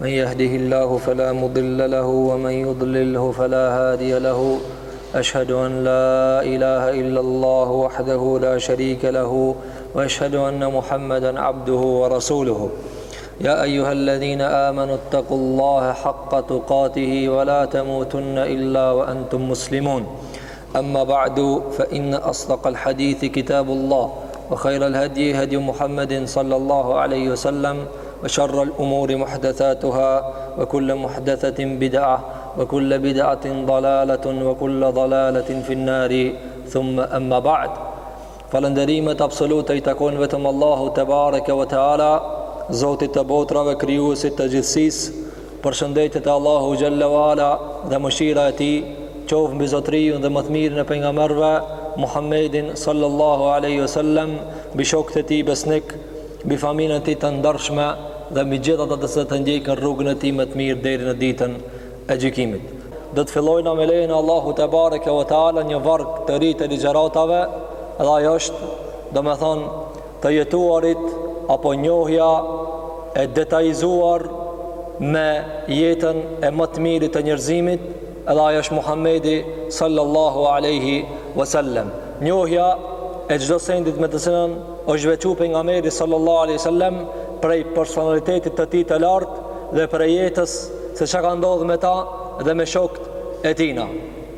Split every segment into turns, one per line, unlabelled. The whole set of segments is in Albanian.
من يهده الله فلا مضل له ومن يضلله فلا هادي له أشهد أن لا إله إلا الله وحده لا شريك له وأشهد أن محمدا عبده ورسوله يا أيها الذين آمنوا اتقوا الله حق تقاته ولا تموتن إلا وأنتم مسلمون أما بعد فإن أصدق الحديث كتاب الله وخير الهدي هدي محمد صلى الله عليه وسلم وشر الأمور محدثاتها وكل محدثة بدعة وكل بدعة ضلالة وكل ضلالة في النار ثم أما بعد Falënderimet absolute i takojnë vetëm Allahut tebareke ve teala, Zotit të botrave, krijuesit të gjithësisë. Përshëndetjet e Allahut xhelle ve ala dhe mëshira e tij qoftë mbi zotëriun dhe më të mirin e pejgamberëve Muhammedin sallallahu alaihi ve sellem, mbi shokët e tij besnik, mbi familjen e tij të ndershme dhe mbi gjithë ata të cilët e ndjekën rrugën e tij me të mirë deri në ditën e gjykimit. Do të fillojna me lejen e Allahut tebareke ve teala një varg të ri të ligjëratave dhe ajo është, domethënë, të jetuarit apo njohja e detajizuar me jetën e më të mirit të njerëzimit dhe ai është Muhamedi sallallahu alaihi wasallam. Njohja e çdo sendit me të cilën Është veçu pejgamberi sallallahu alaihi wasallam prej personalitetit të tij të lartë dhe prej jetës se çka ka ndodh me ta dhe me shokët e tina.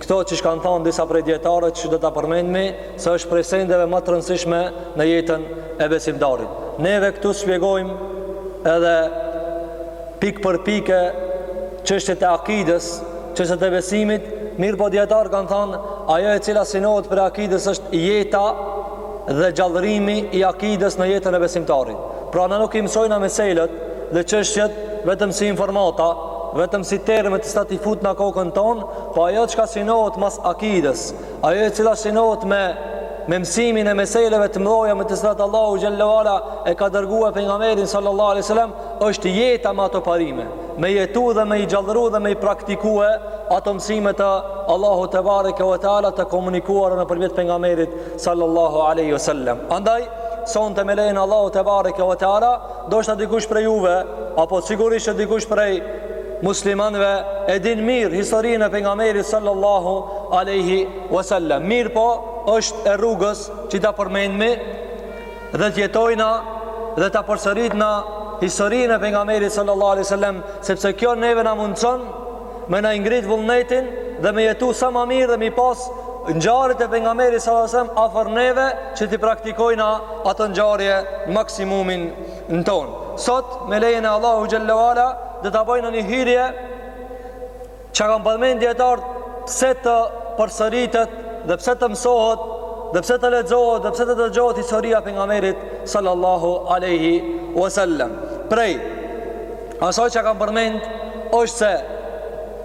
Këto siç kanë thënë disa prej dijetarëve që do ta përmendmi se është prej sendeve më të rëndësishme në jetën e besimtarit. Neve këtu shpjegojmë edhe pikë për pikë çështjet e akidës, çështjet e besimit, mirëpo dijetarët kanë thënë ajo e cila sinohet prej akidës është jeta dhe gjallërimi i akidës në jetën e besimtarit. Pra na nuk i mësojna meselet dhe çështjet vetëm si informata, vetëm si terme të cilat i fut në kokën tonë, po ajo çka sinohet mas akidës, ajo e cila sinohet me, me mësimin e meseleve të mdhoja me të cilat Allahu xhelle ve ala e ka dërgue pejgamberin sallallahu alaihi wasallam, është jeta me ato parime, me i jetu dhe me i gjallëru dhe me i praktikue ato mësime të Allahut tebareke ve teala të komunikuara nëpërmjet pejgamberit sallallahu alaihi wasallam andaj sonte me lejen e Allahut tebareke ve teala ndoshta dikush prej juve apo sigurisht që dikush prej muslimanëve e din mirë historinë e pejgamberit sallallahu alaihi wasallam mirëpo është e rrugës që ta përmendmi dhe të jetojna dhe ta përsëritna historinë e pejgamberit sallallahu alaihi wasallam sepse kjo neve na mundson me na i ngrit vullnetin dhe me jetu sa ma mirë dhe me i pas ngjarjet e pejgamberit sallallahu alaihi wasallam afër neve që t'i praktikojna ato ngjarje maksimumin tonë sot me lejen e Allahut xhelle ve ala do ta bajna një hyrje Çka kanë përmend dijetarët pse të përsëritet dhe pse të mësohet dhe pse të lexohet dhe pse të dëgjohet historia e pejgamberit sallallahu alaihi wasallam. Prej asaj që kanë përmend është se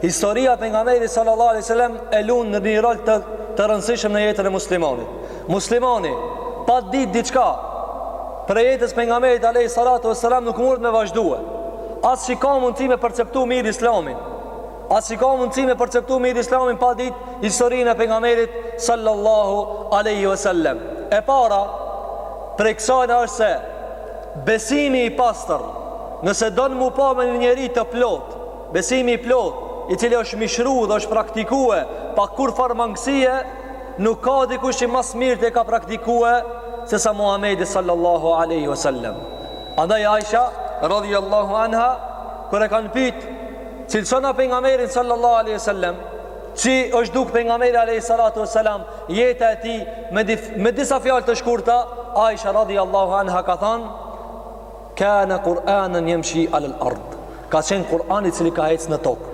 historia e pejgamberit sallallahu alaihi wasallam e lun një rol të rëndësishëm në jetën e muslimanit. Muslimani pa ditë diçka prej jetës pejgamberit alayhi salatu wassalam nuk munet me vazhdue. As si ka mundësi me perceptu mirë Islamin. As s'ka mundësi me perceptu mirë Islamin pa ditë historinë e pejgamberit sallallahu alaihi wasallam. E para prej kësajna është se besimi i pastër, nëse don mu pa me një njeri të plotë, besimi i plotë, i cili është mishëru dhe është praktikue pa kurrfarë mangësie, nuk ka dikush që ma së miri e ka praktikue se sa Muhammedi sallallahu aleyhi wa sallam. Andaj Aisha, radhi Allahu anha, kur e kanë pyt, cilësona pejgamberin sallallahu aleyhi wa sallam, qysh është duk pejgamberi aleyhi sallatu wa sallam, jeta e tij me, dif, me disa fjallë të shkurta, Aisha, radhi Allahu anha, ka thanë, kane Kur'anen jemshi alel ard, ka qenë Kur'an i cili ka hecë në tokë.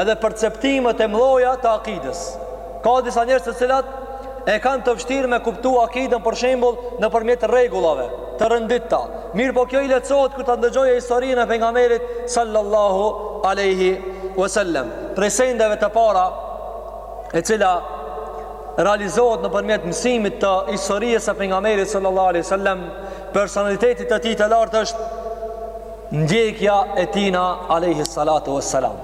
edhe perceptimet e mëdha të akidës. Ka disa njerëz të cilat e kanë të vështirë me kuptu akiden për shembull nëpërmjet rregullave të rëndita. Mirëpo kjo i lehtësohet kur ta ndëgjojë historinë e pejgamberit sallallahu alaihi wasallam. Prej sendeve të para e cila realizohet nëpërmjet mësimit të historisë së pejgamberit sallallahu alaihi wasallam, personalitetit të tij të lartë është Ndjekja e tijna Alehi Salatu e Salam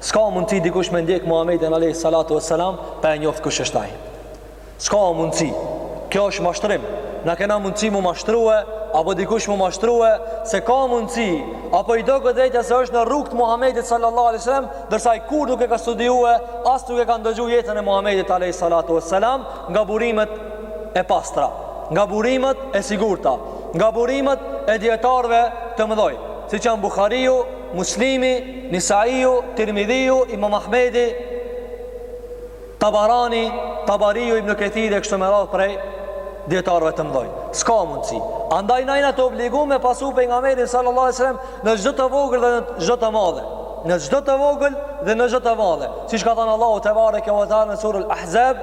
Ska mundësi dikush me ndjek Muhammedin Alehi Salatu e Salam Pa e njoftë kush është ai Ska mundësi Kjo është mashtrim Na kena mundësi mu mashtrue Apo dikush mu mashtrue Se ka mundësi Apo i doket vetja se është në rrugë të Muhammedit Sallallahu Alehi Salam Ndërsa ai kurrë nuk e ka studiue As nuk e ka ndëgju jetën e Muhammedit Alehi Salatu e Salam Nga burimet e pastra Nga burimet e sigurta Nga burimet e dijetarëve të mëdhoj, siç janë Bukhariu, Muslimi, Nisaiu, Tirmidhiu, Imam Ahmedi, Tabarani, Tabariu, Ibn Kethiri, e kështu me radhë prej dijetarëve të mëdhoj. Ska mundësi. Andaj na jena të obligu me pasu pejgamberin sallallahu sallam në çdo të vogël dhe në çdo të madhe. Në çdo të vogël dhe në çdo të madhe. Siç ka thanë Allahu tebareke ve teala në surë al-Ahzab,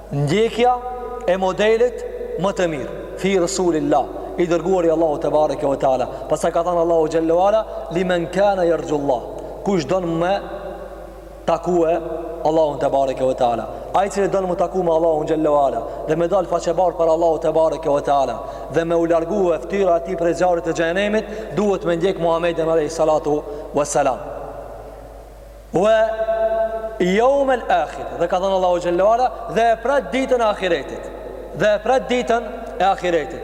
Ndjekja e modelit më të mirë, fi Rasulillah, i dërguari i Allahut tebareke ve teala. Pastaj ka thanë Allahu xhelle ve ala, limen kana yarjullah. Kush don me takue Allahun tebareke ve teala. Ai që don m'u taku me Allahun xhelle ve ala dhe me dal faqebardhë para Allahut tebareke ve teala dhe me u largue ftyra e tij prej zjarrit të xhenemit, duhet me ndjek Muhamedin alayhi salatu wassalam. Wa yawm al-akhir. Dhe ka thënë Allahu xhelle ue ala dhe e prat ditën e ahiretit. Dhe e pret ditën e ahiretit.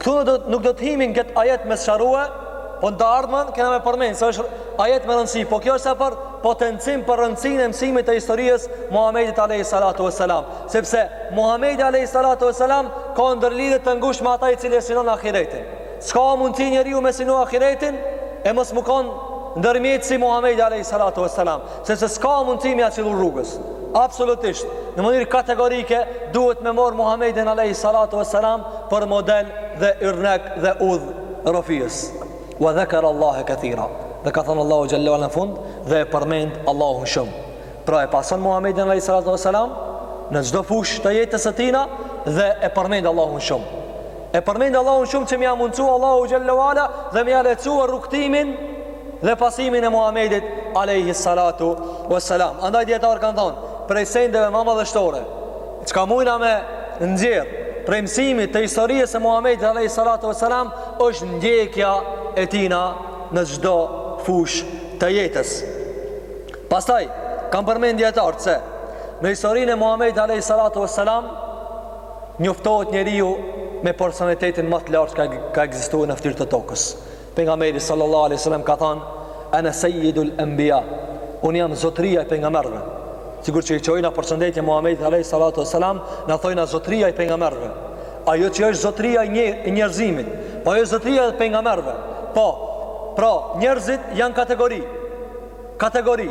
Këtu nuk do të himin kët ajet me shpjegu, po n'të ardhmen kena me përmend se është ajet me rëndësi, po kjo është për potencim për rëndësinë e mësimit të historisë Muhamedit alayhi salatu vesselam, sepse Muhamedi alayhi salatu vesselam ka ndërlidhje të ngushtë me ata i cili e synon ahiretin. S'ka mundësi njeriu me synu ahiretin e mos me kon ndërmjetësi Muhammedi a.s. Sepse s'ka mundësi me ia qillu rrugës. Absolutisht, në mënyrë kategorike, duhet me marrë Muhammedin a.s. për model dhe yrnek dhe udhërrëfyes. Wa dhekar Allahe kethira. Dhe ka thënë Allahu xhelle ue ala në fund dhe e përmend Allahun shumë. Pra e pason Muhammedin alayhi salatu wasalam në çdo fushë të jetës së tina dhe e përmend Allahun shumë. E përmend Allahun shumë që me ia mundësu Allahu xhelle ue ala dhe me ia lehtësu rrugtimin dhe pasimin e Muhammedit alayhi salatu wasalam. Andaj dijetarët kanë thonë, prej sendeve ma madhështore, çka mujna me nxjerr prej mësimit të historisë së Muhammedit alayhi salatu wasalam është ndjekja e tina në çdo fushë të jetës. Pastaj, kanë përmend dijetarët se, në historinë e Muhamedit Alej Salatu e Selam, njoftohet njeriu me personalitetin ma të lartë që ka ekzistu në fytyrë të tokës. Pengameri sallallahu aleyhi sallam ka thanë, ene sejidul embia, unë jam zotëria i pengamerëve. Sikur që i çojna përshëndetje Muhamedit Alej Salatu e Selam, na thojna zotëria i pengamerëve. A jo që është zotëria i njerëzimit, po a jo zotëria i pengamerëve. Po, pra, njerëzit janë kategori, kategori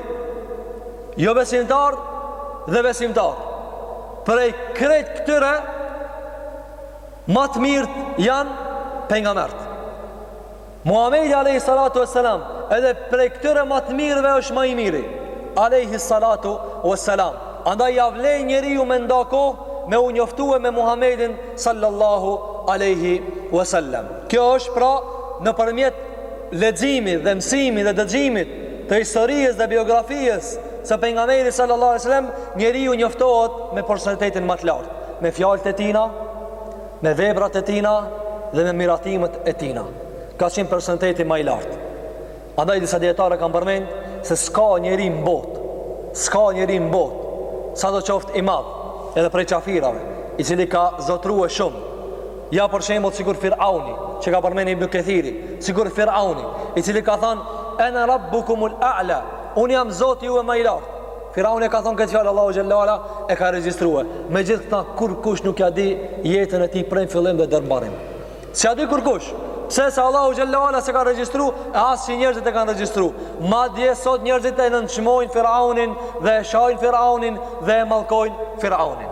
jobesimtarë dhe besimtarë prej krejt këtyre ma të mirët janë pengamerët Muhamedi Alehi Salatu e Selam edhe prej këtyre ma të mirëve është ma i miri Alehi Salatu e Selam andaj ia vlen njeriu me nda kohë me u njoftue me Muhamedin Sallallahu Alehi Veselam kjo është pra nëpërmjet leximit dhe mësimit dhe dëgjimit të historisë dhe biografisë së pengamerit sallallahu alai sallam njeriu njoftohet me personalitetin ma të lartë me fjalët e tina me veprat e tina dhe me miratimet e tina ka qenë personaliteti ma i lartë andaj disa dijetarë kanë përmend se s'ka njeri në botë s'ka njeri në botë sado qoftë i madh edhe prej qafirave i cili ka zotrue shumë Ja për shembull sikur Firauni, që ka përmend Ibn Kathiri, sikur Firauni, i cili ka thënë ana rabbukumul a'la, un jam Zoti juaj ma i lartë. Firauni ka thënë këtë fjalë Allahu xhallala e ka regjistruar. Megjithëkëta kurkush nuk ja di jetën e tij prej fillim dhe deri mbarim. S'ia di kurkush? Pse? Se Allahu xhallala s'e ka regjistruar, as që njerëzit e kanë regjistruar. Madje sot njerëzit e nënçmojnë Firaunin dhe e shajnë Firaunin dhe e mallkojnë Firaunin.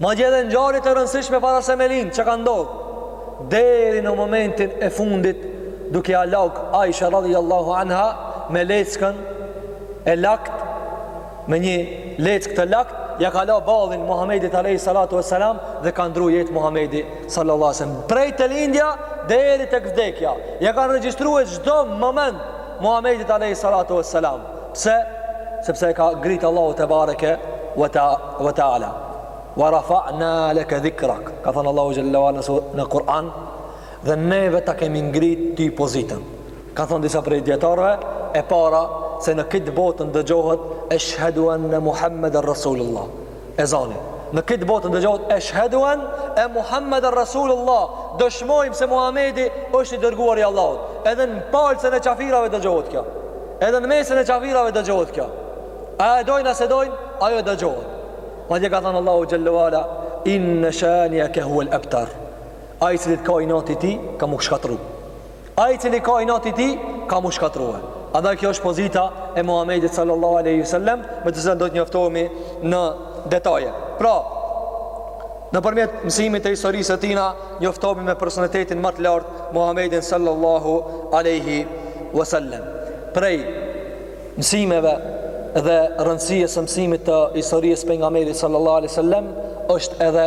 Madje edhe ngjarje të rëndësishme para se me lind që kanë ndodh deri në momentin e fundit duke ia lagë Aisha radhiyallahu anha me leckën e lagt me një leckë të lagt ja ka lag ballin Muhamedit alayhi salatu wasalam dhe ka ndru jetë Muhamedi sallallahu alaihi wasallam prej te lindja deri tek vdekja ja kanë regjistruar çdo moment Muhamedit alayhi salatu wasalam Pse? Sepse e ka ngrit Allahu tebareke ve teala. Wa rafa'na laka dhikrak. Ka thënë Allahu xhallahu ala në Kur'an dhe neve ta kemi ngrit ty pozitën. Kanë thënë disa prej dijetarëve e para se në këtë botë dëgjohet eshhedu anna Muhammeden Rasulullah. Ezani. Në këtë botë dëgjohet eshhedu enne Muhammeden Rasulullah. Dëshmojmë se Muhammedi është i dërguar i Allahut. Edhe në palcën e qafirave dëgjohet kjo. Edhe në mesin e qafirave dëgjohet kjo. A e dojnë, a s'e dojnë, ajo dëgjohet. Madje ka thënë Allahu xhelle ue ala, inne shanieke huel ebter. Ai i cili t'ka inati ty, ka m'u shkatrru. Ai i cili t'ka inati ty, ka m'u shkatrrue. Andaj kjo është pozita e Muhamedit sallallahu alaihi wasallam, me të cilën do të njoftohemi në detaje. Pra, nëpërmjet mësimit të historisë së tina, njoftohemi me personalitetin ma të lartë Muhamedin sallallahu alaihi wasallam. Prej mësimeve dhe rëndësisë së mësimit të historisë pejgamberit sallallahu alaihi wasallam është edhe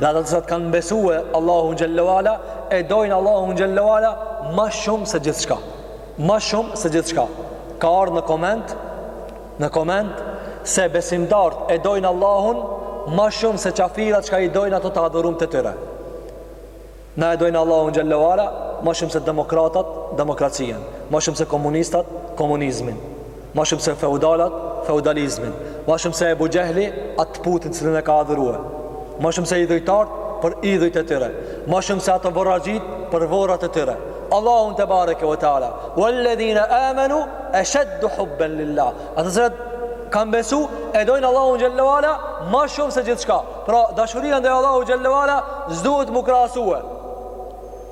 Dhe ata të cilat kanë besue Allahun xhallahu ala e dojnë Allahun xhallahu ala ma shumë se gjithçka. Ma shumë se gjithçka. Ka ardh në koment në koment se besimtarët e dojnë Allahun ma shumë se qafirat çka i dojnë ato të adhurumt e tyre. Na e dojmë Allahun xhalla u ala ma shumë se demokratat demokracinë, ma shumë se komunistat komunizmin, ma shumë se feudalat feudalizmin, ma shumë se Ebu Xhehli atë putin të cilin e ka adhuruar, ma shumë se idhujtart për idhujt e tyre, ma shumë se ata vorraxhit për vorrat e tyre. Allahun tebareke ue teala, walladhina amanu ashaddu hubban lillah. Ata që kanë besu e dojnë Allahun xhalla u ala ma shumë se gjithçka. Pra, dashuria ndaj Allahu xhelle ve ala s'duhet mu krahasue.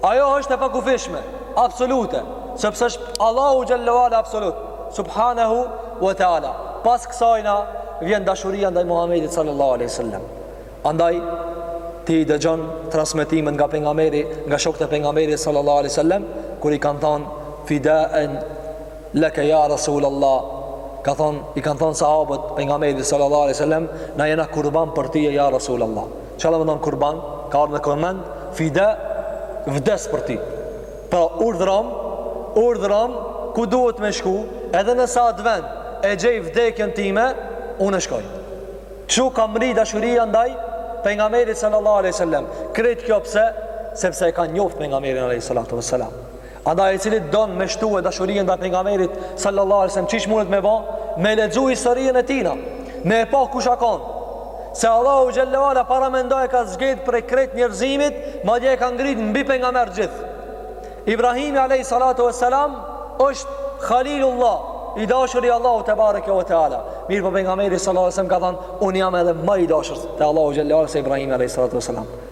Ajo është e pakufishme, absolute, sepse është Allahu xhelle ve ala absolut, subhanahu wa taala. Pas kësajna vjen dashuria ndaj Muhamedit sallallahu alaihi wasallam. Andaj ti dëgjon transmetimet nga pejgamberi, nga shokët e pejgamberit sallallahu alaihi wasallam, kur i kanë thënë fida'an Leke ja Resul Allah, ka thon, i kanë thon sahabët pejgamberit sallallahu alaihi wasallam, na jena kurban për ti ja Resul Allah. Çka do të thon kurban? Ka ardhur në koment, fide vdes për ti. Pra urdhërom, urdhërom ku duhet me shku, edhe nëse atë vend e gjej vdekjen time, unë shkoj. Kshu ka mri dashuria ndaj pejgamberit sallallahu alaihi wasallam. Krejt kjo pse? Sepse e kanë njoftë pejgamberin alaihi salatu wasallam. Andaj ai cili don me shtue dashurinë ndaj pejgamberit sallallahu alaihi wasallam, çish mundet me bë? Me lexu historinë e tina, me e pa kush ka qenë. Se Allahu xhelle ve ala paramendoje e ka zgjedh prej krejt njerëzimit, madje e ka ngrit mbi pejgamber gjithë. Ibrahimi alayhi salatu wassalam është Khalilullah, i dashur i Allahut tebareke ve teala. Mirëpo pejgamberi sallallahu alaihi wasallam ka thënë, un jam edhe më i dashur te Allahu xhelle ve ala se Ibrahimi alayhi salatu wassalam.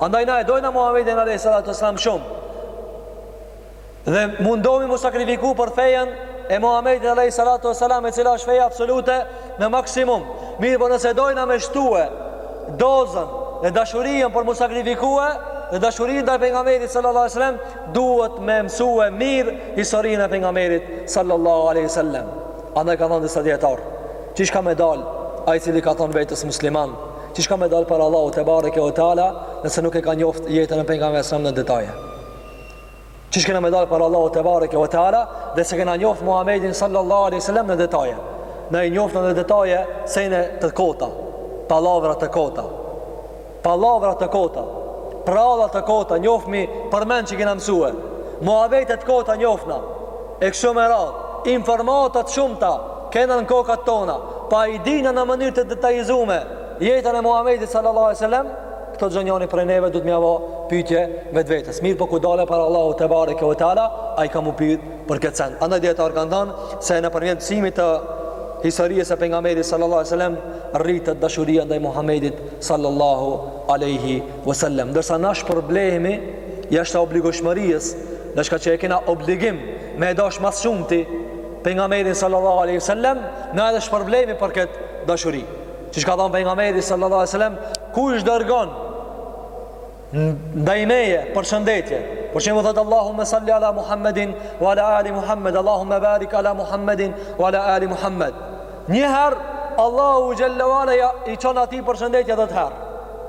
Andaj na e dojna Muhamedin alejhi salatu ves selam shumë dhe mundohemi mu sakrifiku për fejen e Muhamedit alejhi salatu ves selam e cila është feja absolute në maksimum. Mirëpo nëse dojna me shtue dozën dhe dashurinë për mu sakrifikue dhe dashurinë ndaj pejgamberit sallallahu alejhi wasallam duhet me mësue mirë historinë e pejgamberit sallallahu alejhi wasallam. Andaj kanë thënë disa dijetarë, çish ka me dal ai i cili i ka thënë vetës musliman Çish ka me dalë para Allahut tebareke ve teala nëse nuk e ka njoft jetën e pejgamberit alejhi selam në detaje Çish kena me dalë para Allahut tebareke ve teala Dhe s'e kena njoft Muhammedin sallallahu alai sallam në detaje Na i njofna në detaje sene të kota Pallavra të kota Pallavra të kota Pralla të kota Njofmi përmend që kena mësue muhabete të kota njofna E kështu me rad Informata të shumta Kena në kokat tona, po a e dina në mënyrë të detajizume jetën e Muhamedit sallallahu alaihi wasallam, këto çdo njëri prej neve duhet m'ia vë pyetje vetvetes. Mirëpo kur dalë para Allahut tebareke ve teala, ai ka mu pyet për këtë send. Andaj dijetarët kanë thënë se nëpërmjet mësimit të historisë së pejgamberit sallallahu alaihi wasallam rritet dashuria ndaj Muhamedit sallallahu alaihi wasallam. Ndërsa na shpërblehemi jashtë obligueshmërisë, dhe çka që e kena obligim me e dash më së shumti, Pejgamberin sallallahu alaihi wasallam na edhe shpërblehemi për këtë dashuri. Siç ka thënë pejgamberi sallallahu alaihi wasallam, kush dërgon ndaj meje përshëndetje, Për shembull thot Allahumma salli ala Muhammedin wa ala ali Muhammed, Allahumma barik ala Muhammedin wa ala ali Muhammed. Një herë Allahu xhelle ve ala ja i çon atij përshëndetje 10 herë.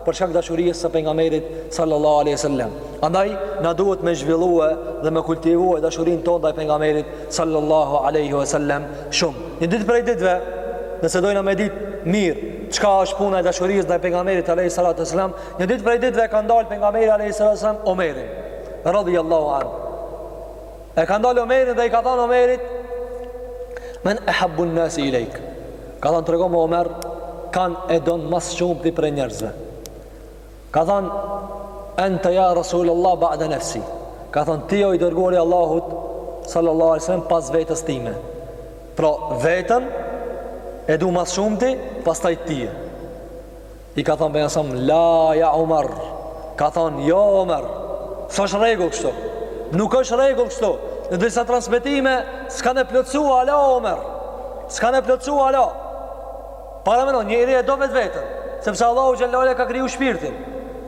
për shkak dashurisë së pejgamberit sallallahu alaihi wasallam. Andaj na duhet me zhvillue dhe me kultivue dashurinë tonë ndaj pejgamberit sallallahu alaihi wasallam shumë. Një ditë prej ditëve, nëse dojna me ditë mirë çka është puna e dashurisë ndaj pejgamberit alaihi salatu wasallam, një ditë prej ditëve ka ndal pejgamberi alaihi salatu wasallam Omerin radhiyallahu anhu. E ka ndalë Omerin dhe i ka thënë Omerit, men ehabbun nasi ilejke. Ka thënë, tregomë Omer, kan e don ma së shumti prej njerëzve. Ka thënë, ente ja Rasul Allah ba'de nefsi. Ka thënë, ti o i dërguari i Allahut, sallallahu alaihi wasallam, pas vetes time. Pra, veten e du ma së shumti, pastaj tye. I ka thonë pejgamberi alaihi salam, la ja Omer, ka thonë, jo Omer, s'është rregull kështu, nuk është rregull kështu, në disa transmitime, s'kanë plotësu ala Omer, s'kanë plotësu ala, paramendo, njeri e do vetveten, sepse Allahu xhelle ala ka kriju shpirtin,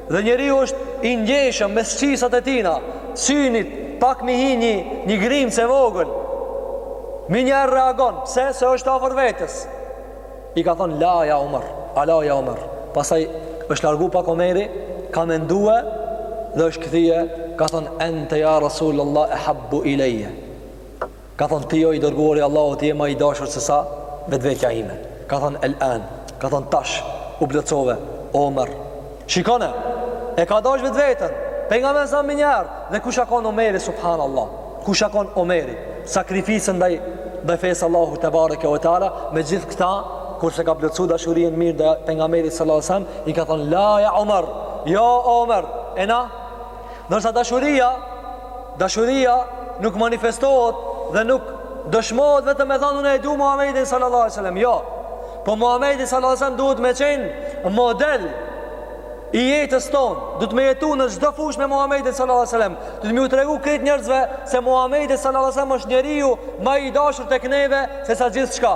dhe njeriu është i ndjeshëm me shqisat e tina, synit, pak me i hi një, një grimcë e vogël, menjëherë reagon, pse, se është afër vetes, I ka thonë la ja Omer, ala ja Omer. Pastaj është largu pak Omeri, ka mendue dhe është kthye, ka thonë ente ja Rasul Allah ehabbu ilejje. Ka thonë ti o i dërguari i Allahut ti je ma i dashur se sa vetvetja ime. Ka thonë el an, ka thonë tash u plotësove, Omer, Shikone, e ka dash vetveten, pejgamberin menjëherë, dhe kush a kon Omeri, subhanallah, kush a kon Omeri, sakrificën ndaj fesë Allahut tebareke ve teala, me gjithë këta, kur s'e ka plotësu dashurien mirë ndaj pejgamberit sallallahu alaihi wasallam, i ka thonë, la ja Omer, ja Omer, e na, Ndërsa dashuria, dashuria nuk manifestohet dhe nuk dëshmohet vetëm me thënë unë e du Muhammedin sallallahu alaihi wasallam. Jo. Po Muhammedi sallallahu alaihi wasallam duhet me qenë model i jetës tonë. Duhet me jetu në çdo fushë me Muhammedin sallallahu alaihi wasallam. Duhet me iu tregu krejt njerëzve se Muhammedi sallallahu alaihi wasallam është njeriu ma i dashur tek neve se sa gjithçka.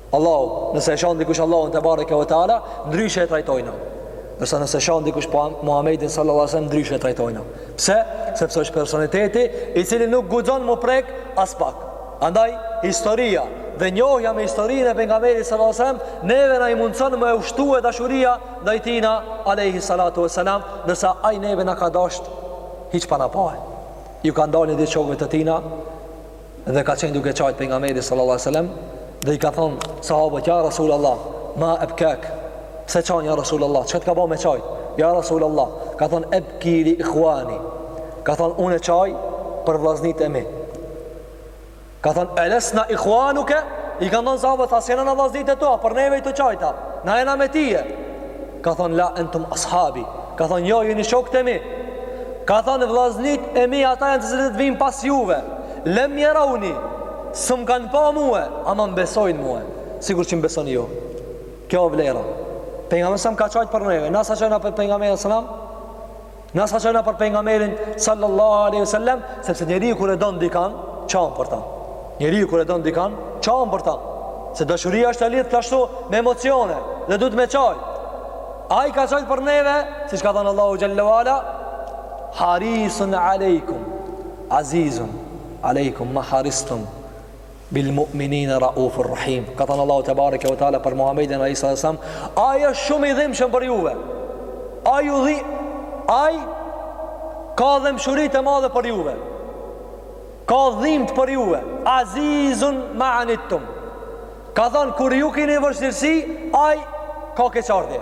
Allahu, nëse e shan dikush Allahun tebareke ve teala, ndryshe e trajtojna. Ndërsa nëse e shan dikush Muhammedin sallallahu alaihi wasallam ndryshe e trajtojna. Pse? Sepse është personaliteti i cili nuk guxon m'u prek aspak. Andaj historia dhe njohja me historinë e pejgamberit sallallahu alaihi wasallam neve na i mundëson me u shtue dashuria ndaj tina alaihi salatu wasalam, ndërsa ai neve na ka dasht hiç pa na pa. Iu ka dalë një ditë shokëve të tina dhe ka qenë duke qajt pejgamberi sallallahu alaihi wasallam dhe i kan thon sahabët ja rasulullah ma abkak pse qan ja rasulullah çka të ka bë me qajt ja rasulullah ka thon abki li ikhwani ka thon unë qaj për vllaznit e mi ka thon alasna ikhwanuka i kan thon sahabët a s'jena na vllaznit e tua për neve je tu qajt a na jena me tye Ka thonë, la entum ashabi. Ka thonë, jo, jeni shokët e mi. Ka thonë, vllaznit e mi, ata janë të cilët vijnë pas juve. Lem jerauni, s'më kanë pa mue, ama më besojnë mue, sikur që më besoni ju. Kjo vlera. Pejgamberi alejhi selam ka qajtë për neve, na sa qajna për pejgamberin alejhi selam, Na sa qajna për pejgamberin sallallahu aleyhi ve sellem, sepse njeriu kur e don dikan, qan për ta. Njeriu kur e don dikan, qan për ta. Se dashuria është e lidht ashtu me emocione dhe duhet me qajt. Ai ka qajtë për neve, siç ka thënë Allahu xhel-le ve ala, harisun alejkum, azizun alejkum, ma haristum, bil mu'minina raufur rahim ka than allah tebareke ve teala për muhamedin alayhi salam ai është shumë i dhimbshëm për juve ai u dhi ai ka dhëmshuri të madhe për juve ka dhimt për juve azizun ma anittum ka than kur ju keni vështirësi ai ka keqardhje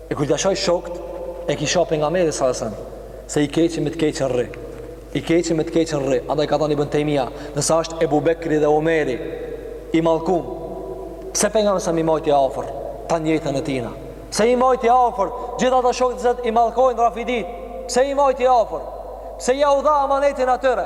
E kur t'ia shajsh shokt e ki sha pejgamberin sallallahu alajhi wasallam se i keqi me të keqën rri. I keqi me të keqën rri. Andaj ka thënë Ibn Tejmija, nëse është Ebu Bekri dhe Omeri i mallkun, pse pejgamberi alejhi selam i majti afër tanë jetën e tina. Pse i majti afër? Gjithë ata shokët që i mallkojnë Rafidit. Pse i majti afër? Pse jau dha amanetin atyre?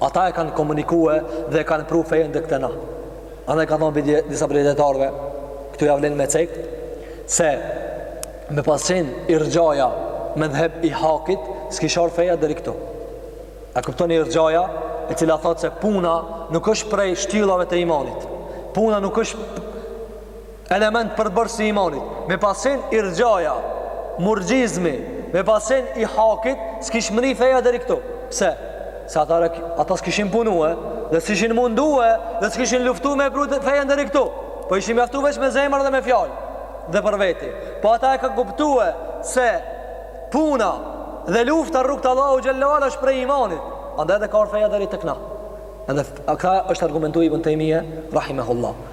Ata e kanë komunikue dhe e kanë pru fejën deri tek na. Andaj kanë thonë disa prej dijetarëve, këtu ja vlen me cek, se me pas qenë irxhaja medhheb i hakit, s'kish ardh feja deri këtu. A kuptoni irxhaja, e cila thotë se puna nuk është prej shtyllave të imanit. Puna nuk është Element përbërës i imanit, me pas qenë irxhaja, murxhizmi, me pas qenë i hakit, s'kish mrri feja deri këtu. Pse, se ata, ata s'kishin punue, dhe s'ishin mundue, dhe s'kishin luftu me pru fejën deri këtu. Po ishin mjaftu veç me zemër dhe me fjalë, dhe për veti. Po ata e kanë kuptue, se puna dhe lufta rrugë të Allahut xhel-le ve ala është prej imanit. Andaj dhe ka ardh feja deri tek na. Edhe këta është argumentu Ibn Tejmije, rahimehullah.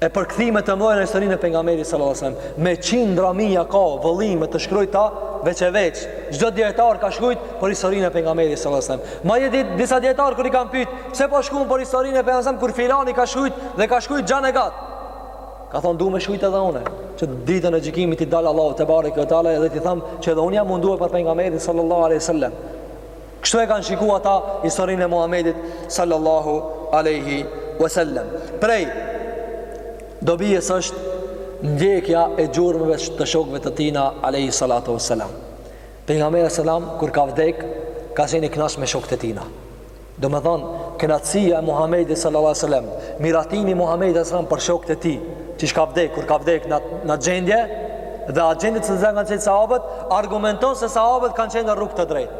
e përkthime të mëdha në historinë e pejgamberit sallallahu alajhi wasallam me qindra mija ka vëllime të shkruajta veç e veç çdo dietar ka shkruajt për historinë e pejgamberit sallallahu alajhi wasallam madje dit, disa dietar kur i kanë pyet pse po shkruan për historinë e pejgamberit kur filani ka shkruajt dhe ka shkruajt gjan e gat ka thon du me shkrujt edhe unë që ditën e gjykimit t'i dal Allahut tebareke ve teala edhe t'i tham që edhe unë jam munduar për pejgamberin sallallahu alajhi wasallam Kështu e kanë shiku ata historinë e Muhamedit sallallahu alaihi wasallam. Prej dobies është ndjekja e gjurmëve të shokëve të tina alaihi salatu wasalam. Pejgamberi sallam kur ka vdek, ka qenë i kënaqur me shokët e tina. Domethënë, kënaqësia e Muhamedit sallallahu alaihi wasallam, miratimi i Muhamedit sallallahu alaihi wasallam për shokët e tij, qysh ka vdek, kur ka vdek n'atë gjendje, dhe atë gjendje që kanë qenë sahabët, argumenton se sahabët kanë qenë në rrugë të drejtë.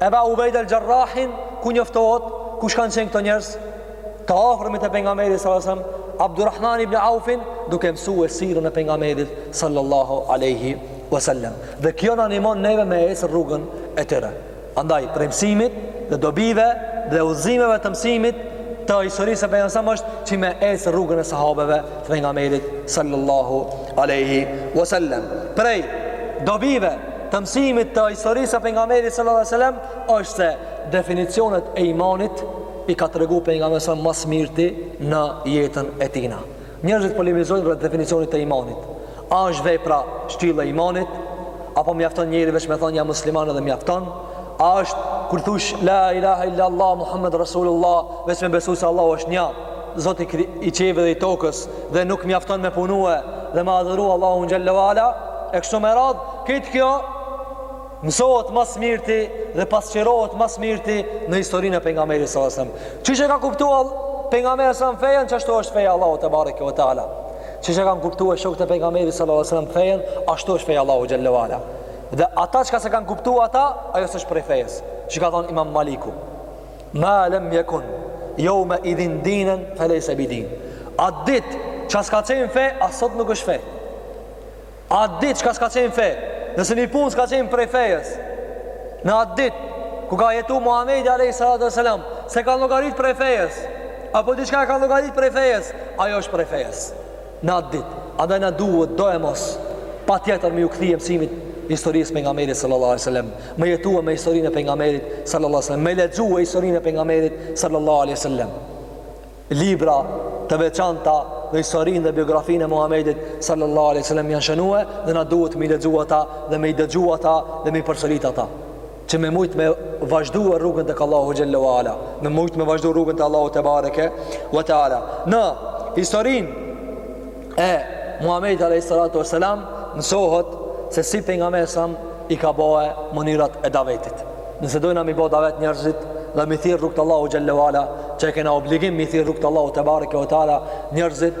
Eba Ubejd El Xherrahin, ku njoftohet kush kanë qenë këto njerëz të afërmit të pejgamberit sallallahu alajhi wasallam, Abdulrahman ibn Aufin duke mësuar sirën e pejgamberit sallallahu alajhi wasallam. Dhe kjo na ndihmon neve me ecë rrugën e tyre. Andaj prej mësimit dhe dobive dhe udhëzimeve të mësimit të historisë së pejgamberit sallallahu është që me ecë rrugën e sahabeve të pejgamberit sallallahu alajhi wasallam. Prej dobive të mësimit të historisë së pejgamberit sallallahu alajhi wasallam është se definicionet e imanit i ka tregu pejgamberi sallam më së mirti në jetën e tina. Njerëzit polemizojnë rreth definicionit të imanit. A është vepra shtyllë e imanit apo mjafton njeri veç me thënë jam musliman dhe mjafton? A është kur thush la ilaha illa allah muhammed rasulullah veç me besu se Allahu është një? Zoti i qiejve dhe i tokës dhe nuk mjafton me punue dhe me adhuru Allahun xhelle ue ala e kështu me radh krejt kjo mësohet më së mirti dhe pasqyrohet më së mirti në historinë e pejgamberit sallallahu alajhi wasallam qysh e ka kuptu pejgamberi sallallahu alajhi wasallam fejen ashtu është feja Allahut tebareke ve teala qysh e kanë kuptu shokët e pejgamberit sallallahu alajhi wasallam fejen ashtu është feja Allahut xhelle ue ala dhe ata çka s'e kanë kuptu ata ajo s'është prej fejes siç ka thënë imam maliku Ma lem jekun, jeume idhin dinen, felejse bidin. Atë ditë, çka s'ka qenë fe, as sot nuk është fe. Atë ditë, çka s'ka qenë fe, nëse një punë s'ka qenë prej fejes, në atë ditë, kur ka jetu Muhammedi a.s. s'e kanë llogarit prej fejes, apo diçka e kanë llogarit prej fejes, ajo është prej fejes. në atë ditë. Andaj na duhet doemos patjetër me ju kthie mësimit historisë së pejgamberit sallallahu alaihi wasallam, me jetue me historinë e pejgamberit sallallahu alaihi wasallam, me lexue historinë e pejgamberit sallallahu alaihi wasallam. Libra të veçanta në historinë dhe biografinë e Muhamedit sallallahu alaihi wasallam janë shënue dhe na duhet me i lexu ata dhe me i dëgju ata dhe me i përsërit ata. që me mujtë me vazhdue rrugën tek Allahu xhelle wa ala, me mujtë me vazhdu rrugën te Allahu tebareke wa teala. Në historinë e Muhammedit a.s. mësohet se si pejgamberi sallam i ka bo mënyrat e davetit. Nëse dojna m'i bo davet njerëzit dhe m'i thirrë rrugës Allahut xhelle wa ala, që e kena obligim m'i thirrë rrugës Allahut tebareke wa teala njerëzit,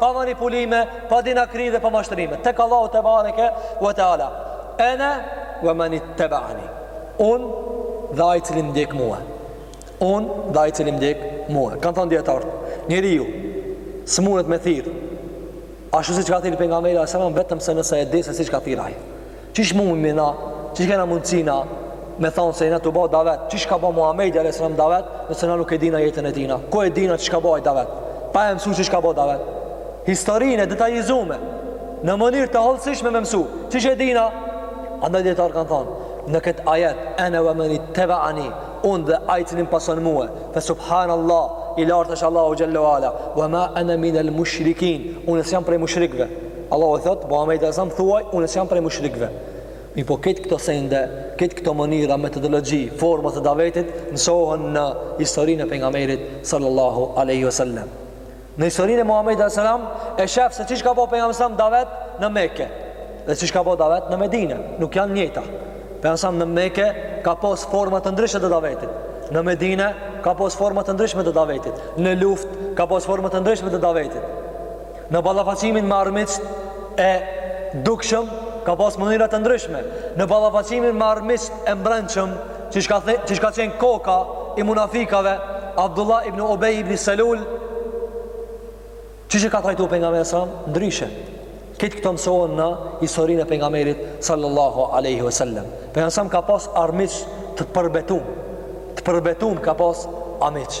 pa manipulime, pa dinakri dhe pa mashtrime. Tek Allahu te bareke ve teala. Ana wa man ittaba'ani. Un dhe ai i cili m'ndjek mua. Un dhe ai i cili m'ndjek mua. Kan thon dijetart. Njeriu s'munet me thirr. Ashtu siç ka thirr pejgamberi sallallahu alajhi wasallam vetëm se nëse e di se siç ka thirr ai. Çish mundemi na, çish kena mundësi na me thonë se jena tu bo davet, çish ka bo Muhamedi a.s. davet, nëse na nuk e dina jetën e tina. Ku e dina çish ka bo davet? Pa e mësu çish ka bo davet. Historinë e detajizume, në mënirë të hollësishme me mësu. Çish e dina? Andaj dijetarët kanë thonë, në këtë ajet, ene ve menittebeani, unë dhe ai i cili m'pason mue, ve subhanallah, i lartë është Allahu Xhelle ve Ala, ve ma ene minel mushrikin, unë s'jam prej mushrikve. Allahu i thotë Muhamedit alejhi selam thuaj unë s'jam prej mushrikëve. Mirëpo krejt këto sende, krejt këto mënyra, metodologji, forma të davetit mësohen në historinë e pejgamberit sallallahu alaihi wasallam. Në historinë e Muhamedit alejhi selam e shef se çish ka bo pejgamberi sallallahu davet në Mekë dhe çish ka bo davet në Medinë, nuk janë njejta. Pejgamberi sallallahu në Mekë ka pas forma të ndryshme të davetit. Në Medinë ka pas forma të ndryshme të davetit. Në luftë ka pas forma të ndryshme të davetit. Në ballafaqimin me armiqtë e dukshëm ka pas mënyra të ndryshme. Në ballafaqimin me armiqtë e mbrendshëm, çish ka ken koka i munafikëve, Abdullah ibn Ubay ibn Salul, çish e ka trajtu pejgamberi a.s. ndryshe. Krejt këto mësohen në historinë e pejgamberit sallallahu alaihi wasallam. Pejgamberi a.s. ka pas armiq të përbetum. Të përbetum ka pas armiq.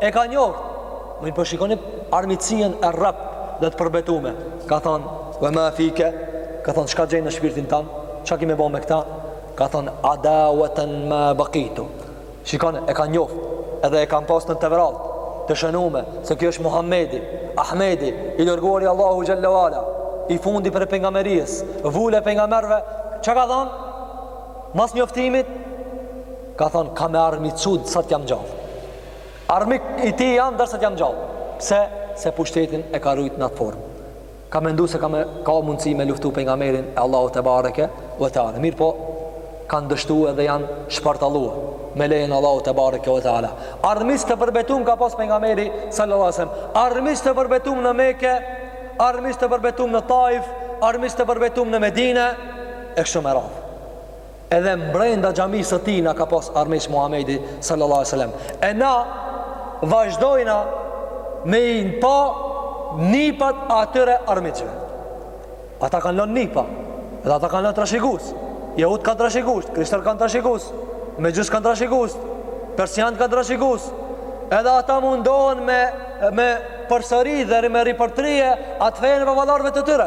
E ka njoft. Mirëpo shikoni armiqësinë e rreptë dhe të përbetume. Ka thonë, "Wa ma fika?" Ka thonë, "Çka gjen në shpirtin tënd? Çka ke me bo me këta?" Ka thonë, "Adawatan ma baqitu." Shikoni, e ka njoft. Edhe e kanë pas në Tevrat, të shënume se ky është Muhamedi, Ahmedi, i dërguari i Allahut xhelle ve ala, i fundi prej pejgamberisë, vula e pejgamberëve. Çka ka thonë? Mas njoftimit ka thonë, "Kam me armiqësu sa të jam gjallë." Armik i tij jam derisa të jam gjallë. Pse? Se pushtetin e ka rujt në atë formë. Ka mendu se ka, me, ka mundësi me luftu pejgamberin e Allahut tebareke ve teala. Mirëpo, kanë dështu edhe janë shpartallu me lejen e Allahut tebareke ve teala. Armiq të përbetum ka pas pejgamberi sallallahu alejhi ve selem. Armiq të përbetum në Meke, armiq të përbetum në Taif, armiq të përbetum në Medine, e kështu me radhë. Edhe mbrenda xhamisë së tij na ka pas armiq Muhamedi sallallahu alaihi wasallam. E na vazhdojna me i pa nipat e atyre armiqve. Ata kanë lënë nipa, edhe ata kanë lënë trashëgues. Jehud kanë trashëgues, krishterë kanë trashëgues, mexhus kanë trashëgues, persiant kanë trashëgues. Edhe ata mundohen me me përtëri dhe me ripërtrije atë fenë e baballarëve të tyre.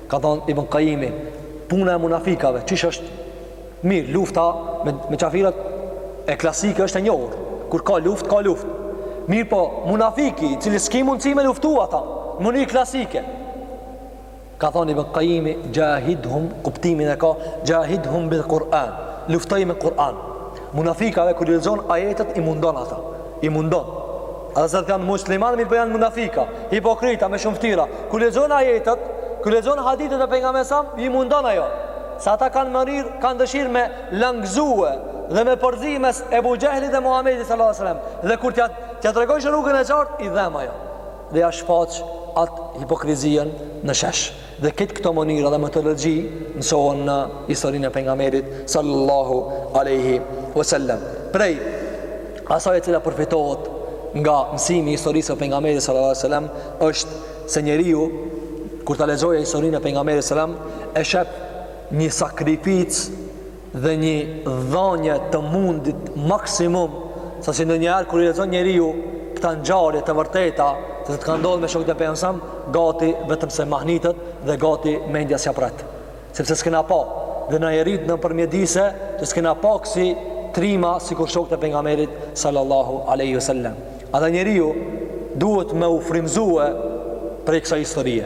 Ka thënë Ibn Qayimi, puna e munafikave, qysh është mirë, lufta me, me qafirat e klasike është e njohur. Kur ka luft, ka luft. Mirëpo, munafiki, cili s'ki mundësi me luftu ata, mënyrë klasike. Ka thënë Ibn Qayimi, xhahidhum, kuptimin e ka, xhahidhum bil Kur'an, luftoj me Kur'an. Munafikave kur i lexon ajetet i mundon ato. I mundon. Ata se janë muslimanë, mirëpo janë munafika, hipokrita me shumë ftyra. Kur lexon ajetet, kur lexon hadithet e pejgamberit sallam i mundon ajo. Se ata kanë mërir, kanë dëshirë me lakëzue dhe me përzi mes Ebu Xhehlit dhe Muhammedit sallallahu alaihi wasallam. Dhe kur t'ja t'ja tregojsh rrugën e qartë, i dhem ajo. Dhe ja shfaq atë hipokrizien në shesh. Dhe këtë këto mënyra dhe metodologji mësohen në historinë e pejgamberit sallallahu alaihi wasallam. Prej asaj e cila përfitohet nga mësimi i historisë së pejgamberit sallallahu alaihi wasallam është se njeriu kur ta lexojë historinë e pejgamberit sallallahu alaihi wasallam e shef një sakrificë dhe një dhanje të mundit maksimum, saqë ndonjëherë kur i lexon njeriu këta ngjarje të vërteta, se se të kanë ndodhë me shokët e pejgamberit sallam, gati vetëm se mahnitet dhe gati mendja s'ja pret. Sepse s'kena pa, dhe na u rritë nëpër mjedise, që s'kena pa kësi trima sikur shokët e pejgamberit sallallahu aleyhi sallam. Edhe njeriu duhet me u frymzue prej kësaj historie.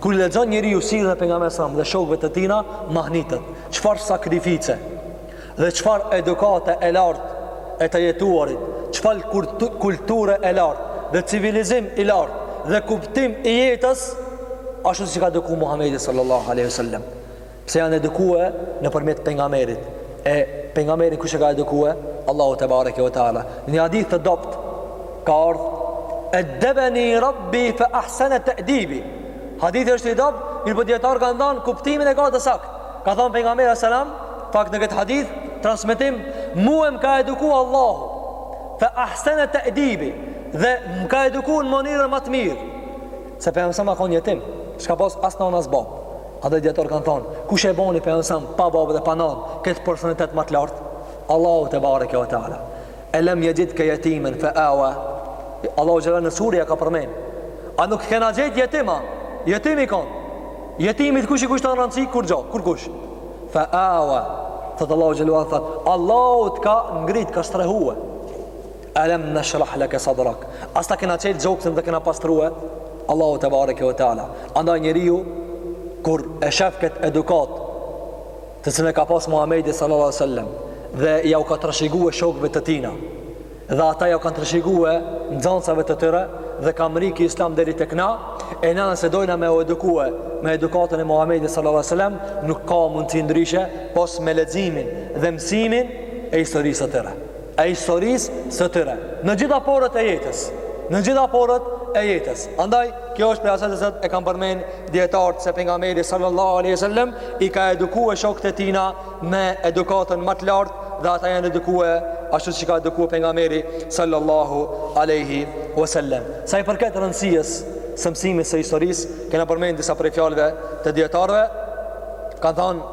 Kur i lexon njeriu sirën e pejgamberit sallallahu alajhi wasallam dhe shokëve të tina, mahnitet. Çfarë sakrifice dhe çfarë edukate e lartë e të jetuarit, çfarë kulture e lartë dhe civilizim i lartë dhe kuptim i jetës, ashtu si i ka eduku Muhamedi sallallahu alajhi wasallam. Pse janë edukue nëpërmjet pejgamberit. E pejgamberin kush e ka edukue Allahu tebareke ve taala. Në një hadith të dobët ka ardh Eddebeni Rabbi fa ahsana ta'dibi. Hadithi është i dobët, mirëpo dijetarët kanë thënë kuptimin e ka të saktë. Ka thënë pejgamberi sallam, fakt në këtë hadith transmetim, mua më ka eduku Allahu fa ahsana ta'dibi dhe më ka eduku në mënyrën më të mirë. Se pejgamberi sallam ka qenë jetim, s'ka pas as nanë as babë. Andaj dijetarët kanë thënë, kush e boni pejgamberin sallam pa babë dhe pa nanë, këtë personalitet më të lartë? Allahu tebareke ve teala. Elem jexhidke jetimen fe ava. Allahu xhele në sure ka përmend. A nuk t'kena gjet jetima? Jetimi kanë. Jetimit kush i kushton rëndësi kurgjo, kurkush? Fe ava. Thot Allahu xhelalu thot, Allahu të ka ngrit, ka strehue. Alam nashrah laka sadrak. A s'ta kena çel gjoksin dhe kena pastrue Allahu tebareke ve teala. Andaj njeriu kur e shef kët edukat të cilën e ka pas Muhamedi sallallahu alaihi wasallam dhe ja u ka trashigue shokëve të tina dhe ata ja u kanë trashigue nxënësave të tyre dhe ka mri ki islam deri tek na e na nëse dojna me u edukue me edukatën e Muhamedi sallallahu alaihi wasallam nuk ka mundësi ndryshe pos me leximin dhe mësimin e historisë së tyre. e historisë së tyre në gjitha poret e jetës në gjitha poret e jetës andaj kjo është prej asaj çka e kanë përmen dijetarët se pejgamberi sallallahu aleyhi sallam i ka edukue shokët e tina me edukatën më të lartë dhe ata janë edukue ashtu që i ka edukue pejgamberi sallallahu aleyhi sallam sa i përket rëndësisë së mësimit së historisë kena përmen disa prej fjalëve të dijetarëve kanë thonë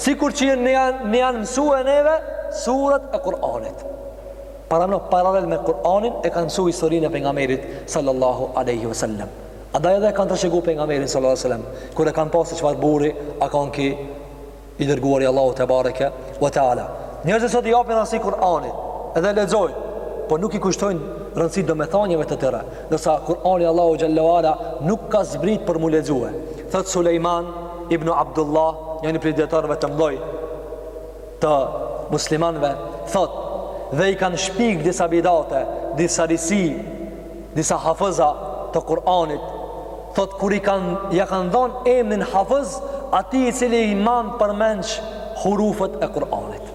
Sikur që na janë, na janë mësue neve surat e Kur'anit. Para, në paralel me Kur'anin e kanë mësu historinë e pejgamberit sallallahu aleyhi ve sellem. Andaj edhe e kanë trashëgu pejgamberin sallallahu aleyhi ve sellem. Kur e kanë pa se çfarë burri a kanë ki i dërguar i Allahut tebareke ve teala. Njerëzit sot i japin rëndësi Kur'anit, edhe e lexojnë, po nuk i kushtojnë rëndësi domethanieve të tyre, ndërsa Kur'ani Allahu xhele ve ala nuk ka zbrit për m'u lexue. Thotë Sulejman ibn Abdullah, njëri prej dijetarëve të mëdhaj të muslimanëve, thotë dhe i kanë shpik disa bidate, disa risi, disa hafëza të Kur'anit. Thotë kur i kanë ja kanë dhënë emrin hafëz atij i cili i mban përmendsh hurufet e Kur'anit.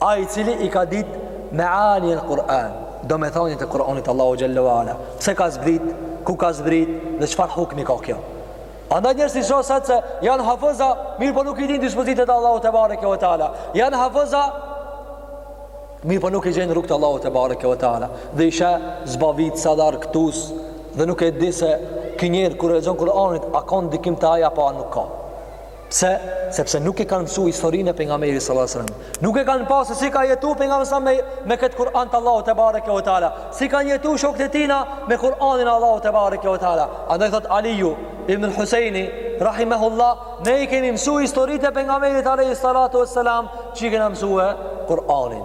Ai i cili i ka ditë meani'l Kur'an, domethaniet e Kur'anit, Allahu xhele ve ala, pse ka zbrit, ku ka zbrit, dhe çfarë hukmi ka kjo. Andaj njerëz i shohë se janë hafëza, mirëpo nuk i din dispozitat e Allahut tebareke ve teala. Janë hafëza, mirëpo nuk i gjen n'rrugë t'Allahut tebareke ve teala. Dhe i sheh zbavit, sadar, këtus, dhe nuk e di se ky njeri kur e lexon Kur'anin, a ka ndikim te ai apo nuk ka. Pse? Sepse nuk e kanë mësu historinë e pejgamberit sallallahu alajhi wasallam. Nuk e kanë pa se si ka jetu pejgamberi sallam me me kët Kur'an të Allahut tebareke ve teala. Si kanë jetu shokët e tina me Kur'anin e Allahut tebareke ve teala. Andaj thot Aliu ibnul Husejni rahimahullah ne i kemi mësu historitë e pejgamberit alayhi salatu wassalam çi kena mësue Kur'anin.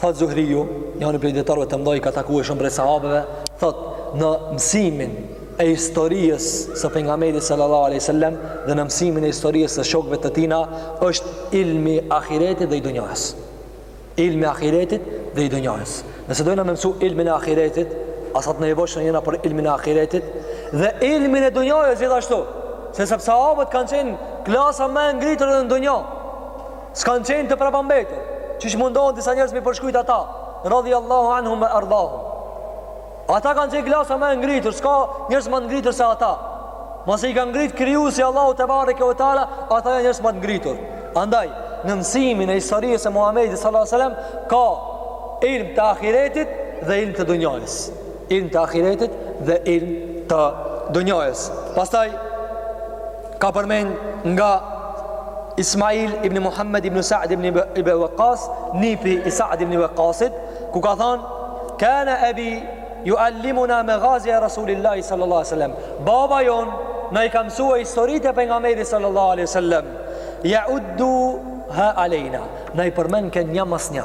Thotë Zuhriu, njëri prej dietarëve të mëdhenj ka takuar shumë prej sahabeve, thotë në mësimin e historisë së pejgamberit sallallahu alaihi wasallam dhe në mësimin e historisë së shokëve të tina është ilmi ahiretit dhe i dunjës. Ilmi ahiretit dhe i dunjës. Nëse dojna me mësu ilmin e ahiretit, asat në nevojshme jena për ilmin e ahiretit dhe ilmin e dunjës gjithashtu. Se sepse sahabët kanë qenë klasa më e ngritur edhe në dunja. S'kanë qenë të prapambetur, qysh mundohen disa njerëz me i përshkrujt ata, radhiyallahu anhum wa ardahum. Ata kanë qenë klasa më e ngritur, s'ka njerëz më të ngritur se ata. Masi i ka ngrit krijuesi Allahu te bareke ve teala, ata janë njerëz më të ngritur. Andaj, në mësimin e historisë së Muhamedit sallallahu alaihi wasallam ka ilm të ahiretit dhe ilm të dunjës. Ilm të ahiretit dhe ilm të dunjës. Pastaj ka përmend nga Ismail ibn Muhammed ibn Sa'd ibn Ebi Vekas, nipi i Sa'd ibn Vekasit, ku ka thonë, kene ebi ju allimuna megazije Rasulillahi sallallahu alaihi sallam. Baba jonë na i ka mësu historitë e pejgamberit sallallahu alaihi sallam. Jeudduha alejna, na i përmendke një mas një.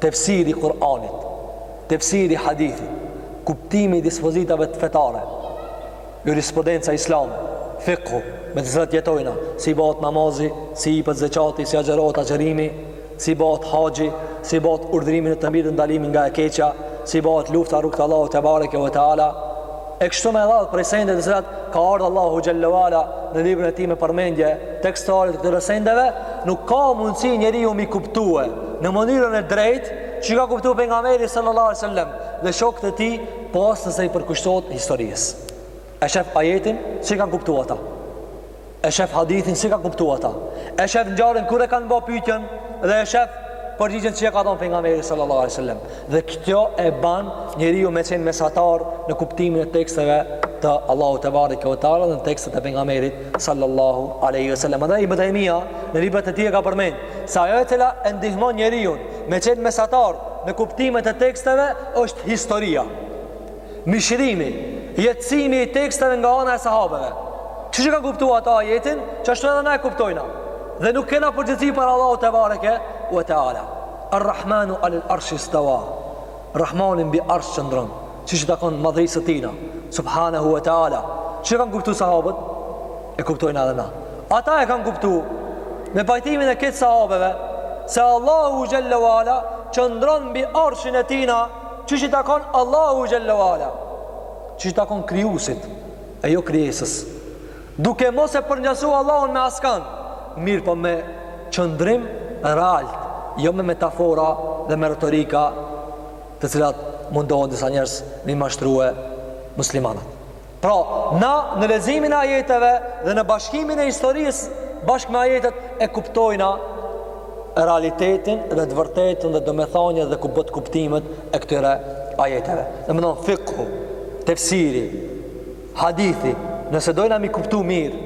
Tefsiri i Kur'anit, tefsiri i hadithit, kuptimi i dispozitave të fetare, jurisprudenca islame, fiqhu, me të cilat jetojna, si bëhet namazi, si jepet zeqati, si agjerohet agjerimi, si bëhet haxhi, si bëhet urdhërimi në të mirë dhe ndalimi nga e keqja, si bëhet lufta n'rrugë të Allahut te bareke ve teala, E kështu me radhë prej sendeve të cilat ka ardhur Allahu xhallahu ala në librin e tij me përmendje tekstore të këtyre sendeve, nuk ka mundësi njeriu me i kuptue në mënyrën e drejtë që i ka kuptuar pejgamberi sallallahu alajhi wasallam dhe shokët e tij pos nëse i përkushtohet historisë. E shef ajetin si e kanë kuptuar ata. E shef hadithin si e kanë kuptu ata E shef ngjarjen kur e kanë bë pyetjen Dhe e shef përgjigjen që e ka dhënë pejgamberi sallallahu alaihi wasallam. Dhe kjo e ban njeriun me qenë mesatar në kuptimin e teksteve të Allahut te bareke ve teala dhe në tekstet e pejgamberit sallallahu alaihi wasallam. Andaj Ibn Tejmija në librat e tij e ka përmend se ajo e cila e ndihmon njeriun me qenë mesatar në kuptimet e teksteve është historia. Mishërimi, jetësimi i teksteve nga ana e sahabeve. Qysh e kanë kuptuar ata ajetin, qashtu edhe na e kuptojna. Dhe nuk kena përgjegjësi para Allahut te bareke ve teala. Ar-Rahmanu alal-Arshi istawa. Rahmani mbi Arsh qëndron, siç i takon madhërisë së tina. Subhanahu wa ta'ala. Si e kanë kuptuar sahabët, e kuptojna edhe na. Ata e kanë kuptuar me pajtimin e krejt sahabeve se Allahu xhallahu ala qëndron mbi arshin e tina Qysh i takon Allahut xhelle ve ala Qysh i takon krijusit E jo krijesës Duke mos e përngjasu Allahun me askan Mirëpo me qëndrim real Jo me metafora dhe me retorika Të cilat mundohen disa njerëz Mi mashtru muslimanat Pra, na në leximin e ajeteve dhe në bashkimin e historisë bashkë me ajetet e kuptojna realitetin dhe të vërtetën dhe domethënien dhe kupt kuptimet e këtyre ajeteve. Domethënë fiku, tefsiri, hadithi, nëse dojna mi kuptu mirë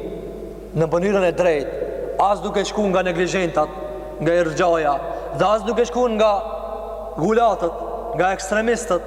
në mënyrën e drejtë, as duke shku nga neglizhentët, nga irxhaja, dhe as duke shku nga gulatët, nga ekstremistët,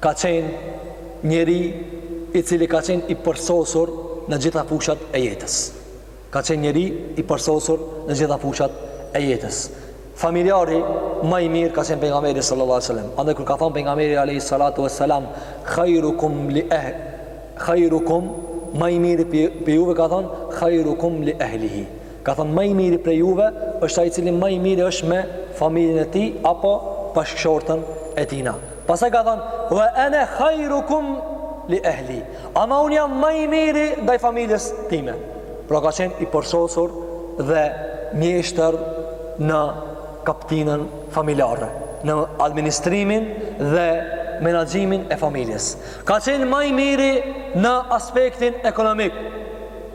Ka qenë njeri i cili ka qenë i përsosur në gjitha fushat e jetës. Ka qenë njeri i përsosur në gjitha fushat e jetës. Familjari ma i mirë ka qenë pejgamberi sallallahu alajhi wasallam. Andaj kur ka thënë pejgamberi alayhi salatu wassalam, "Khairukum li eh khairukum" ma i miri prej juve ka thënë "Khairukum li ehlihi". Ka thanë ma i miri prej juve është ai i cili ma i miri është me familjen e tij apo bashkëshorten e tina. Pastaj ka thënë wa ena khairukum li ehli. Ama un jam ma i miri ndaj familjes time. Pra ka qenë i përsosur dhe mjeshtër në kaptinën familjare, në administrimin dhe menaxhimin e familjes. Ka qenë ma i miri në aspektin ekonomik.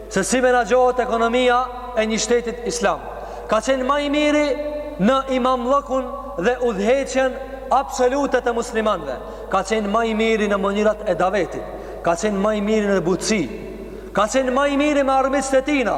Se si menaxhohet ekonomia e një shtetit islam. Ka qenë ma i miri në imamllëkun dhe udhëheqjen absolute të muslimanëve. Ka qenë ma i miri në mënyrat e davetit. Ka qenë ma i miri në butësi. Ka qenë ma i miri me armiqtë e tina.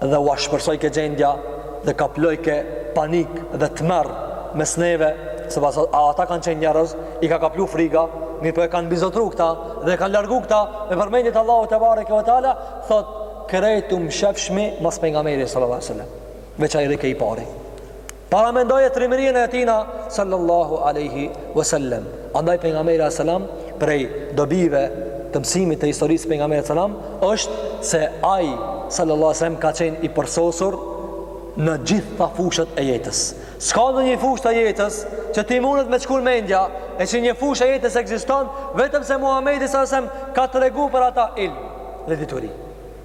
dhe u ashpërsojke gjendja dhe kaplojke panik dhe tmerr mes neve, se pasha ata kanë qenë njerëz, i ka kaplu friga, mirëpo e kanë mbizotru këta dhe e kanë largu këta me përmendjet Allahut tebareke ve teala, thot, krejt u mshefshmi mas pejgamberit sallallahu alaihi wasallam, veç ai rrike i pari. Paramendoje trimërinë e tina sallallahu alaihi wasallam. Andaj pejgamberi sallam prej dobive të mësimit të historisë së pejgamberit sallam është se ai sallallahu alaihi wasallam ka qenë i përsosur në gjitha fushat e jetës. S'ka ndonjë fushë të jetës që ty munet me t'shku mendja e që një fushë e jetës ekziston vetëm se Muhamedi sallallahu alaihi wasallam ka tregu për ata ilm dhe dituri.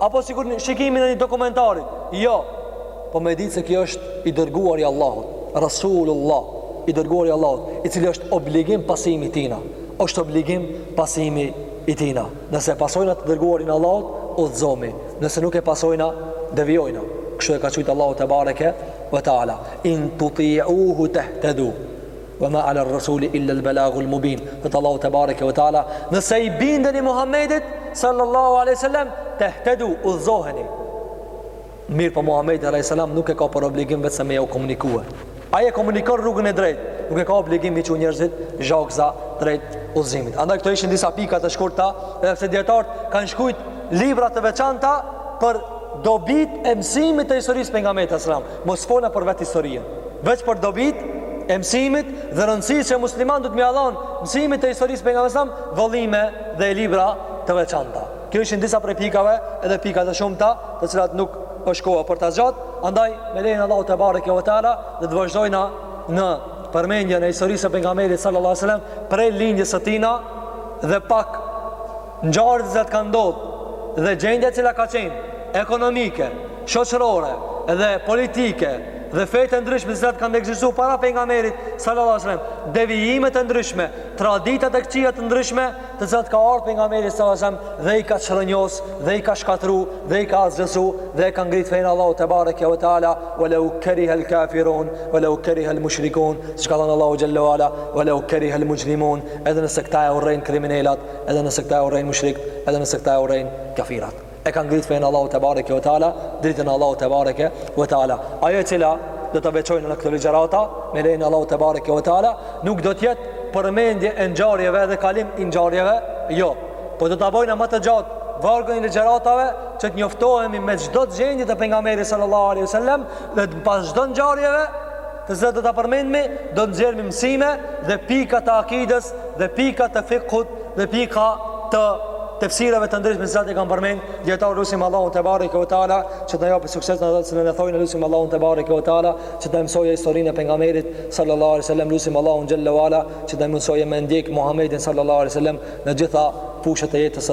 Apo sikur shikimi i një dokumentarit. Jo. Po me ditë se ky është i dërguar i Allahut, Rasulullah, i dërguar i Allahut, i cili është obligim pasimi i tina. Është obligim pasimi i tina. Nëse e pasojna të dërguarin e Allahut, udhëzomi. Nëse nuk e pasojna, devijojna. Kështu e ka qujt Allahu tebareke ve teala, in tuti'uhu tehtedu. Wa ma ala ar-rasuli illa al-balaghu al-mubin. Thotë Allahu te bareke ve teala, nëse i bindeni Muhamedit sallallahu alaihi wasallam, tehtadu udhzoheni. Mirëpo Muhamedi alaihi salam nuk e ka për obligim vetëm se me jau komunikue. Ai e komunikon rrugën e drejtë, nuk e ka obligim me i çu njerëzit zhokza drejt udhëzimit. Andaj këto ishin disa pika të shkurta, edhe pse dietarët kanë shkruajt libra të veçanta për dobit e mësimit të historisë së pejgamberit sallallahu Mos folna për vetë historien, veç për dobit e mësimit dhe rëndësisë që musliman duhet m'ia dhanë mësimit të historisë së pejgamberit alaihi salam, vëllime dhe libra të veçanta. Këto ishin disa prej pikave edhe pika të shumta të cilat nuk është koha për ta zgjat, andaj me lejen e Allahut te bareke ve teala do të vazhdojna në përmendjen e historisë së pejgamberit sallallahu sallam prej lindjës së tina dhe pak Ngjarjet të cilat kanë ndodhur dhe gjendja e cila ka qenë ekonomike, shoqërore dhe politike dhe fejt e ndryshme të cilat kanë ekzistuar para pejgamberit sallallahu alajhi wasallam, devijimet e ndryshme, traditat e këqija të ndryshme të cilat ka ardhë pejgamberi sallallahu alajhi wasallam dhe i ka çrrënjos dhe i ka shkatrru dhe i ka asgjësu dhe e ka ngrit fenë e Allahut te bareke ve teala walau keriha el kafirun walau keriha el mushrikun siç ka thanë Allahu xhalla wala walau keriha el mujrimun edhe nëse këta e urrejnë kriminelët edhe nëse këta e urrejnë mushrikët, edhe nëse këta e urrejnë kafirat. E ka ngrit fenë Allahu te bareke ve teala, dritën e Allahu te bareke ve teala. Ajo e cila do ta veçojna në këto ligjërata, me lejen e Allahut te bareke ve teala, nuk do të jetë përmendje e ngjarjeve dhe kalim i ngjarjeve, jo. Po do ta bëjna ma të gjatë vargun e ligjëratave që të njoftohemi me çdo gjendje të pejgamberit sallallahu alaihi wasallam dhe pas çdo ngjarjeve të cilat do ta përmendmi, do nxjerrmi mësime dhe pika të akides dhe pika të fikhut dhe pika të tefsireve të ndryshme të cilat i kanë përmend dietarët, lusim Allahun te bareke ve teala që të na japë sukses në ato që ne thojmë lusim Allahun te bareke ve teala që ta mësojmë historinë e pejgamberit sallallahu alaihi wasallam lusim Allahun xhalla wala që të na mundsojë me ndjek Muhamedin sallallahu alaihi wasallam në gjitha fushat e jetës